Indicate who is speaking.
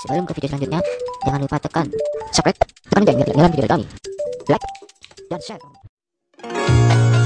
Speaker 1: Sebelum ke video selanjutnya, jangan lupa tekan subscribe, tekan lonceng agar tidak video dari kami, like, dan share.